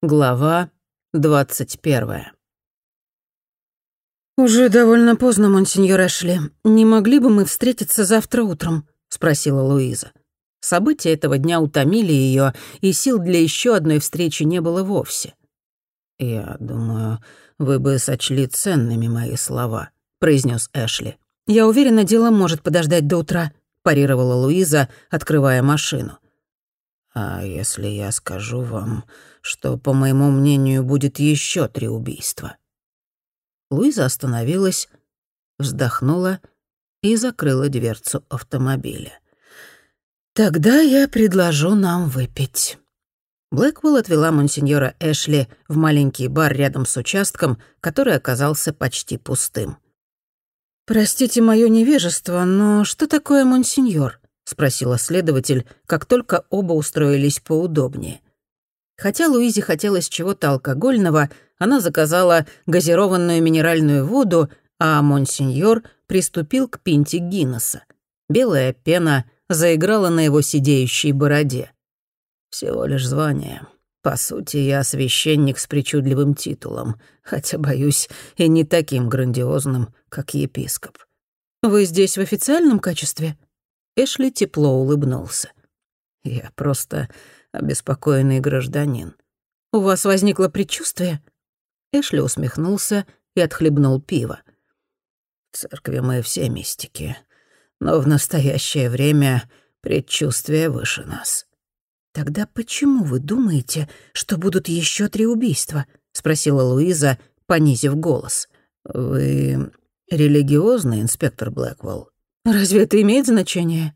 Глава двадцать первая. «Уже довольно поздно, монсеньор Эшли. Не могли бы мы встретиться завтра утром?» — спросила Луиза. События этого дня утомили ее, и сил для еще одной встречи не было вовсе. «Я думаю, вы бы сочли ценными мои слова», — произнес Эшли. «Я уверена, дело может подождать до утра», — парировала Луиза, открывая машину. «А если я скажу вам, что, по моему мнению, будет еще три убийства?» Луиза остановилась, вздохнула и закрыла дверцу автомобиля. «Тогда я предложу нам выпить». Блэквелл отвела монсеньора Эшли в маленький бар рядом с участком, который оказался почти пустым. «Простите мое невежество, но что такое монсеньор?» — спросила следователь, как только оба устроились поудобнее. Хотя Луизе хотелось чего-то алкогольного, она заказала газированную минеральную воду, а монсеньор приступил к пинте Гиннесса. Белая пена заиграла на его сидеющей бороде. «Всего лишь звание. По сути, я священник с причудливым титулом, хотя, боюсь, и не таким грандиозным, как епископ». «Вы здесь в официальном качестве?» Эшли тепло улыбнулся. «Я просто обеспокоенный гражданин». «У вас возникло предчувствие?» Эшли усмехнулся и отхлебнул пиво. «В церкви мы все мистики, но в настоящее время предчувствие выше нас». «Тогда почему вы думаете, что будут еще три убийства?» — спросила Луиза, понизив голос. «Вы религиозный инспектор Блэквелл?» Разве это имеет значение?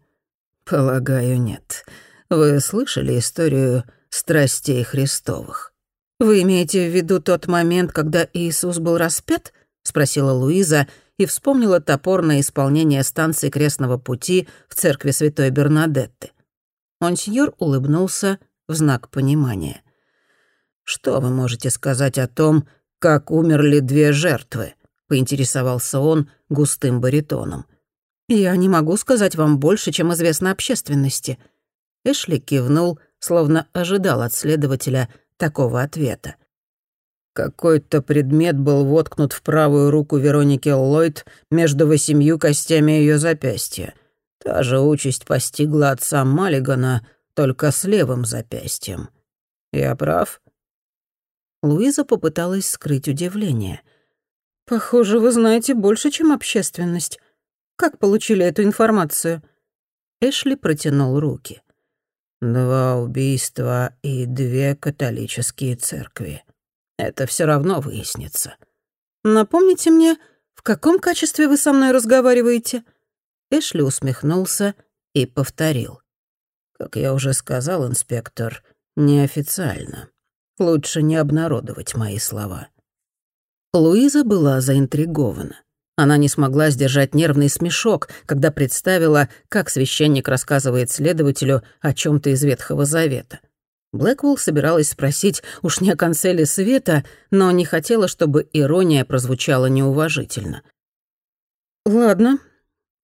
Полагаю, нет. Вы слышали историю страстей Христовых? Вы имеете в виду тот момент, когда Иисус был распят? спросила Луиза и вспомнила топорное исполнение станции крестного пути в церкви Святой Бернадетты. Монсеньор улыбнулся в знак понимания. «Что вы можете сказать о том, как умерли две жертвы?» — поинтересовался он густым баритоном. «Я не могу сказать вам больше, чем известно общественности». Эшли кивнул, словно ожидал от следователя такого ответа. Какой-то предмет был воткнут в правую руку Вероники Ллойд между восемью костями ее запястья. Та же участь постигла отца Маллигана, только с левым запястьем. Я прав?» Луиза попыталась скрыть удивление. «Похоже, вы знаете больше, чем общественность. Как получили эту информацию?» Эшли протянул руки. «Два убийства и две католические церкви. Это все равно выяснится». «Напомните мне, в каком качестве вы со мной разговариваете?» Эшли усмехнулся и повторил. «Как я уже сказал, инспектор, неофициально. Лучше не обнародовать мои слова». Луиза была заинтригована. Она не смогла сдержать нервный смешок, когда представила, как священник рассказывает следователю о чем то из Ветхого Завета. Блэквелл собиралась спросить, уж не о конце ли света, но не хотела, чтобы ирония прозвучала неуважительно. «Ладно,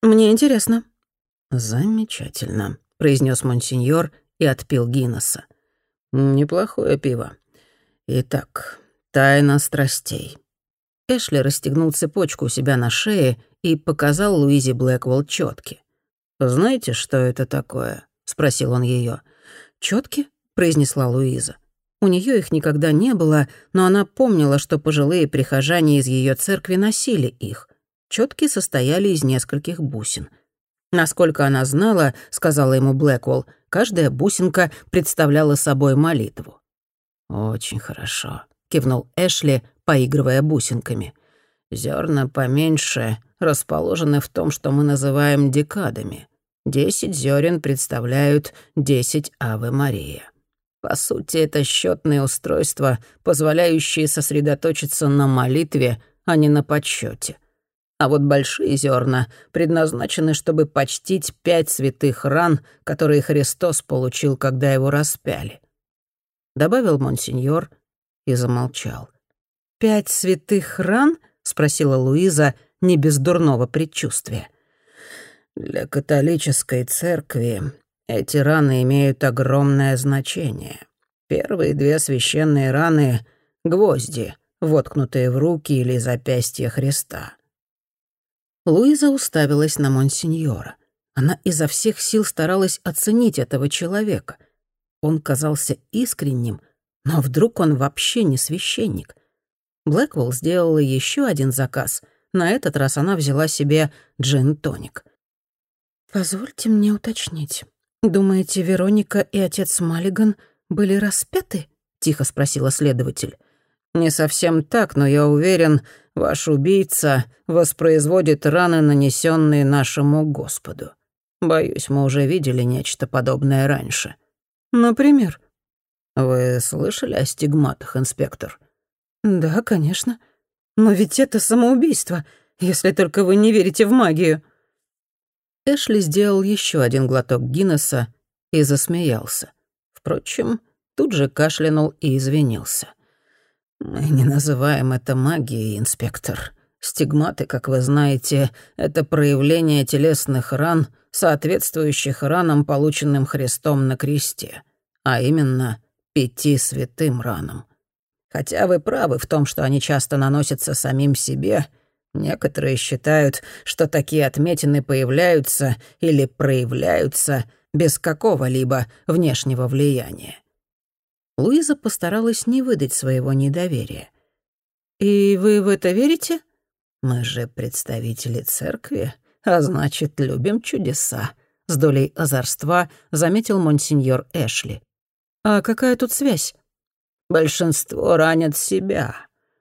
мне интересно». «Замечательно», — произнес монсеньор и отпил Гиннесса. «Неплохое пиво. Итак, тайна страстей. Эшли расстегнул цепочку у себя на шее и показал Луизе Блэквелл чётки. «Знаете, что это такое?» — спросил он её. «Чётки?» — произнесла Луиза. У неё их никогда не было, но она помнила, что пожилые прихожане из её церкви носили их. Чётки состояли из нескольких бусин. Насколько она знала, сказала ему Блэквелл, каждая бусинка представляла собой молитву. «Очень хорошо», — кивнул Эшли, поигрывая бусинками. Зерна поменьше расположены в том, что мы называем декадами. Десять зерен представляют десять Авы Мария. По сути, это счетные устройства, позволяющие сосредоточиться на молитве, а не на подсчете. А вот большие зерна предназначены, чтобы почтить пять святых ран, которые Христос получил, когда его распяли. Добавил монсеньор и замолчал. «Пять святых ран?» — спросила Луиза, не без дурного предчувствия. «Для католической церкви эти раны имеют огромное значение. Первые две священные раны — гвозди, воткнутые в руки или запястья Христа. Луиза уставилась на монсеньора. Она изо всех сил старалась оценить этого человека. Он казался искренним, но вдруг он вообще не священник. Блэквелл сделала еще один заказ. На этот раз она взяла себе джин-тоник. «Позвольте мне уточнить. Думаете, Вероника и отец Маллиган были распяты?» — тихо спросила следователь. «Не совсем так, но я уверен, ваш убийца воспроизводит раны, нанесенные нашему Господу. Боюсь, мы уже видели нечто подобное раньше». «Например?» «Вы слышали о стигматах, инспектор?» «Да, конечно. Но ведь это самоубийство, если только вы не верите в магию». Эшли сделал еще один глоток Гиннесса и засмеялся. Впрочем, тут же кашлянул и извинился. «Мы не называем это магией, инспектор. Стигматы, как вы знаете, это проявление телесных ран, соответствующих ранам, полученным Христом на кресте, а именно пяти святым ранам. Хотя вы правы в том, что они часто наносятся самим себе, некоторые считают, что такие отметины появляются или проявляются без какого-либо внешнего влияния. Луиза постаралась не выдать своего недоверия. «И вы в это верите?» «Мы же представители церкви, а значит, любим чудеса», — с долей озорства заметил монсеньор Эшли. «А какая тут связь?» «Большинство ранят себя,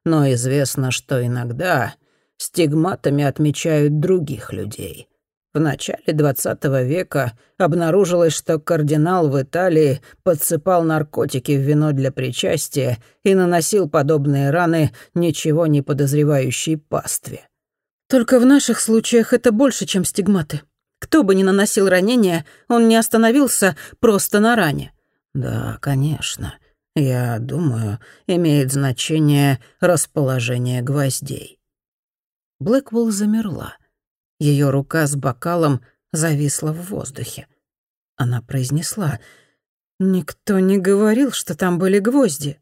но известно, что иногда стигматами отмечают других людей. В начале XX века обнаружилось, что кардинал в Италии подсыпал наркотики в вино для причастия и наносил подобные раны ничего не подозревающей пастве. Только в наших случаях это больше, чем стигматы. Кто бы ни наносил ранения, он не остановился просто на ране. Да, конечно. Я думаю, имеет значение расположение гвоздей. Блэквелл замерла. Ее рука с бокалом зависла в воздухе. Она произнесла «Никто не говорил, что там были гвозди».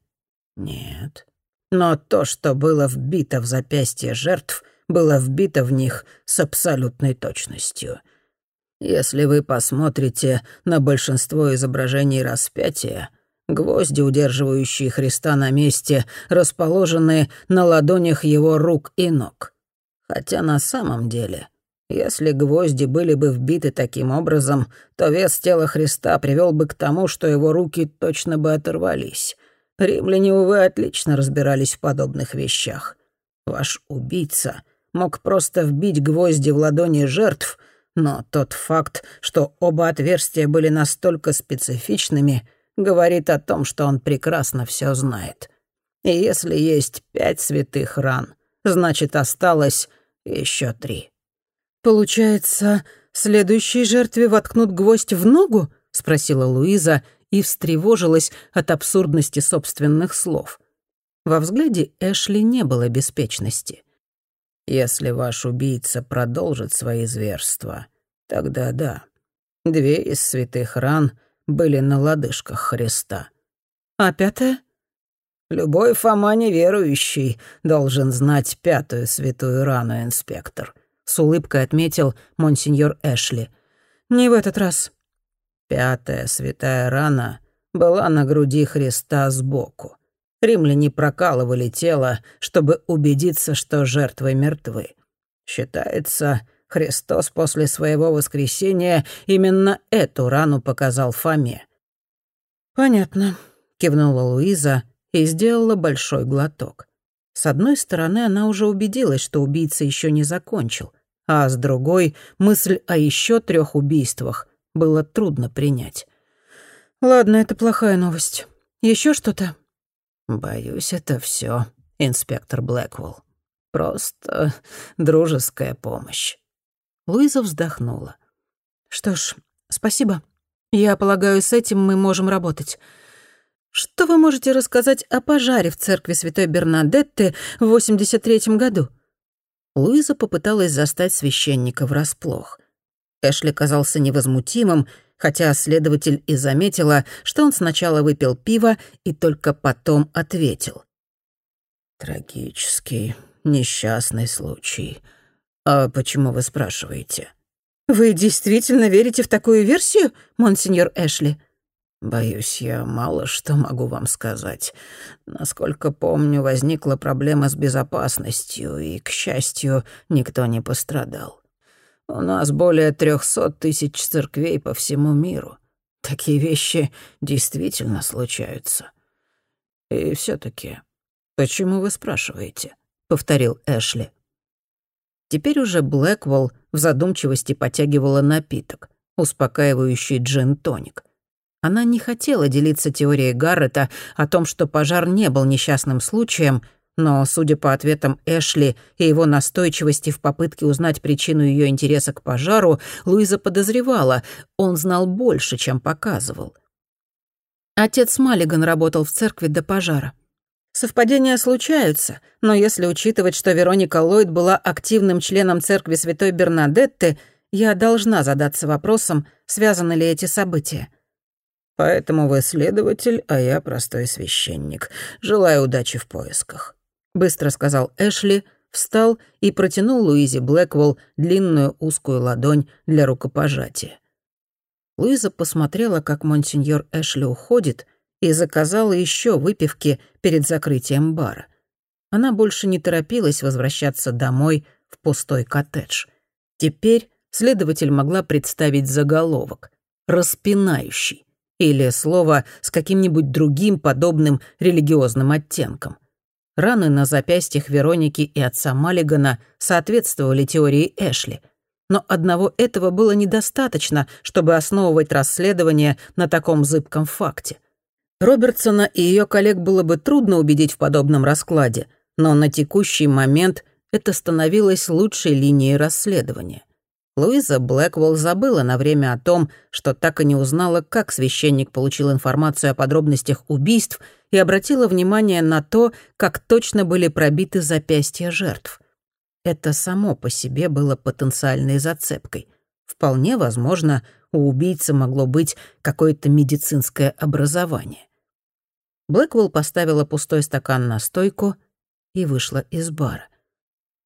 «Нет. Но то, что было вбито в запястье жертв, было вбито в них с абсолютной точностью. Если вы посмотрите на большинство изображений распятия, гвозди, удерживающие Христа на месте, расположены на ладонях его рук и ног. Хотя на самом деле если гвозди были бы вбиты таким образом, то вес тела Христа привел бы к тому, что его руки точно бы оторвались. Римляне, увы, отлично разбирались в подобных вещах. Ваш убийца мог просто вбить гвозди в ладони жертв, но тот факт, что оба отверстия были настолько специфичными, говорит о том, что он прекрасно все знает. И если есть пять святых ран, значит, осталось еще три. «Получается, следующей жертве воткнут гвоздь в ногу?» — спросила Луиза и встревожилась от абсурдности собственных слов. Во взгляде Эшли не было беспечности. «Если ваш убийца продолжит свои зверства, тогда да. Две из святых ран были на лодыжках Христа». «А пятая?» «Любой Фома неверующий должен знать пятую святую рану, инспектор», — с улыбкой отметил монсеньор Эшли. «Не в этот раз». Пятая святая рана была на груди Христа сбоку. Римляне прокалывали тело, чтобы убедиться, что жертвы мертвы. Считается, Христос после своего воскресения именно эту рану показал Фоме. «Понятно», — кивнула Луиза и сделала большой глоток. С одной стороны, она уже убедилась, что убийца еще не закончил, а с другой — мысль о еще трех убийствах было трудно принять. «Ладно, это плохая новость. Еще что-то?» «Боюсь, это все, инспектор Блэквелл. Просто дружеская помощь». Луиза вздохнула. «Что ж, спасибо. Я полагаю, с этим мы можем работать. Что вы можете рассказать о пожаре в церкви Святой Бернадетты в 83 году?» Луиза попыталась застать священника врасплох. Эшли казался невозмутимым, хотя следователь и заметила, что он сначала выпил пиво и только потом ответил. «Трагический, несчастный случай. А почему вы спрашиваете?» «Вы действительно верите в такую версию, монсеньор Эшли?» «Боюсь, я мало что могу вам сказать. Насколько помню, возникла проблема с безопасностью, и, к счастью, никто не пострадал. У нас более трехсот тысяч церквей по всему миру. Такие вещи действительно случаются. И все таки почему вы спрашиваете?» — повторил Эшли. Теперь уже Блэквелл в задумчивости потягивала напиток, успокаивающий джин-тоник. Она не хотела делиться теорией Гаррета о том, что пожар не был несчастным случаем, но, судя по ответам Эшли и его настойчивости в попытке узнать причину ее интереса к пожару, Луиза подозревала, он знал больше, чем показывал. Отец Маллиган работал в церкви до пожара. Совпадения случаются, но если учитывать, что Вероника Ллойд была активным членом церкви Святой Бернадетты, я должна задаться вопросом, связаны ли эти события. Поэтому вы следователь, а я простой священник. Желаю удачи в поисках», — быстро сказал Эшли, встал и протянул Луизе Блэквелл длинную узкую ладонь для рукопожатия. Луиза посмотрела, как монсеньор Эшли уходит, и заказала еще выпивки перед закрытием бара. Она больше не торопилась возвращаться домой в пустой коттедж. Теперь следователь могла представить заголовок «Распинающий» или слово с каким-нибудь другим подобным религиозным оттенком. Раны на запястьях Вероники и отца Маллигана соответствовали теории Эшли. Но одного этого было недостаточно, чтобы основывать расследование на таком зыбком факте. Робертсона и ее коллег было бы трудно убедить в подобном раскладе, но на текущий момент это становилось лучшей линией расследования. Луиза Блэквелл забыла на время о том, что так и не узнала, как священник получил информацию о подробностях убийств и обратила внимание на то, как точно были пробиты запястья жертв. Это само по себе было потенциальной зацепкой. Вполне возможно, у убийцы могло быть какое-то медицинское образование. Блэквелл поставила пустой стакан на стойку и вышла из бара.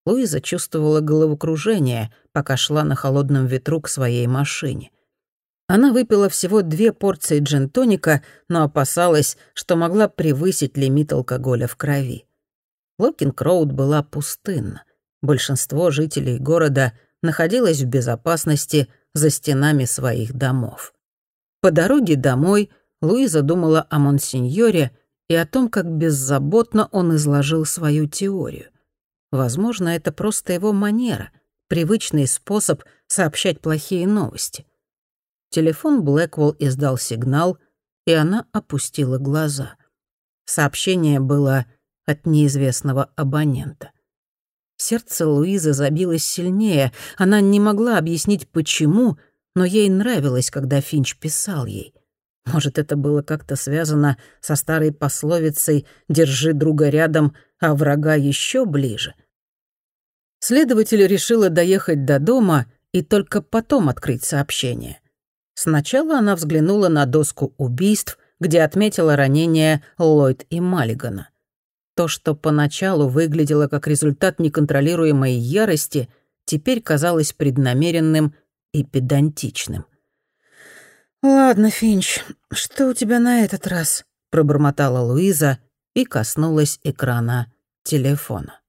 Луиза чувствовала головокружение, пока шла на холодном ветру к своей машине. Она выпила всего две порции джин-тоника, но опасалась, что могла превысить лимит алкоголя в крови. Локинг-Роуд была пустынна. Большинство жителей города находилось в безопасности за стенами своих домов. По дороге домой Луиза думала о Монсеньоре и о том, как беззаботно он изложил свою теорию. Возможно, это просто его манера, привычный способ сообщать плохие новости. Телефон Блэквелл издал сигнал, и она опустила глаза. Сообщение было от неизвестного абонента. Сердце Луизы забилось сильнее. Она не могла объяснить, почему, но ей нравилось, когда Финч писал ей. Может, это было как-то связано со старой пословицей «держи друга рядом, а врага еще ближе». Следователь решила доехать до дома и только потом открыть сообщение. Сначала она взглянула на доску убийств, где отметила ранения Ллойд и Маллигана. То, что поначалу выглядело как результат неконтролируемой ярости, теперь казалось преднамеренным и педантичным. «Ладно, Финч, что у тебя на этот раз?» — пробормотала Луиза и коснулась экрана телефона.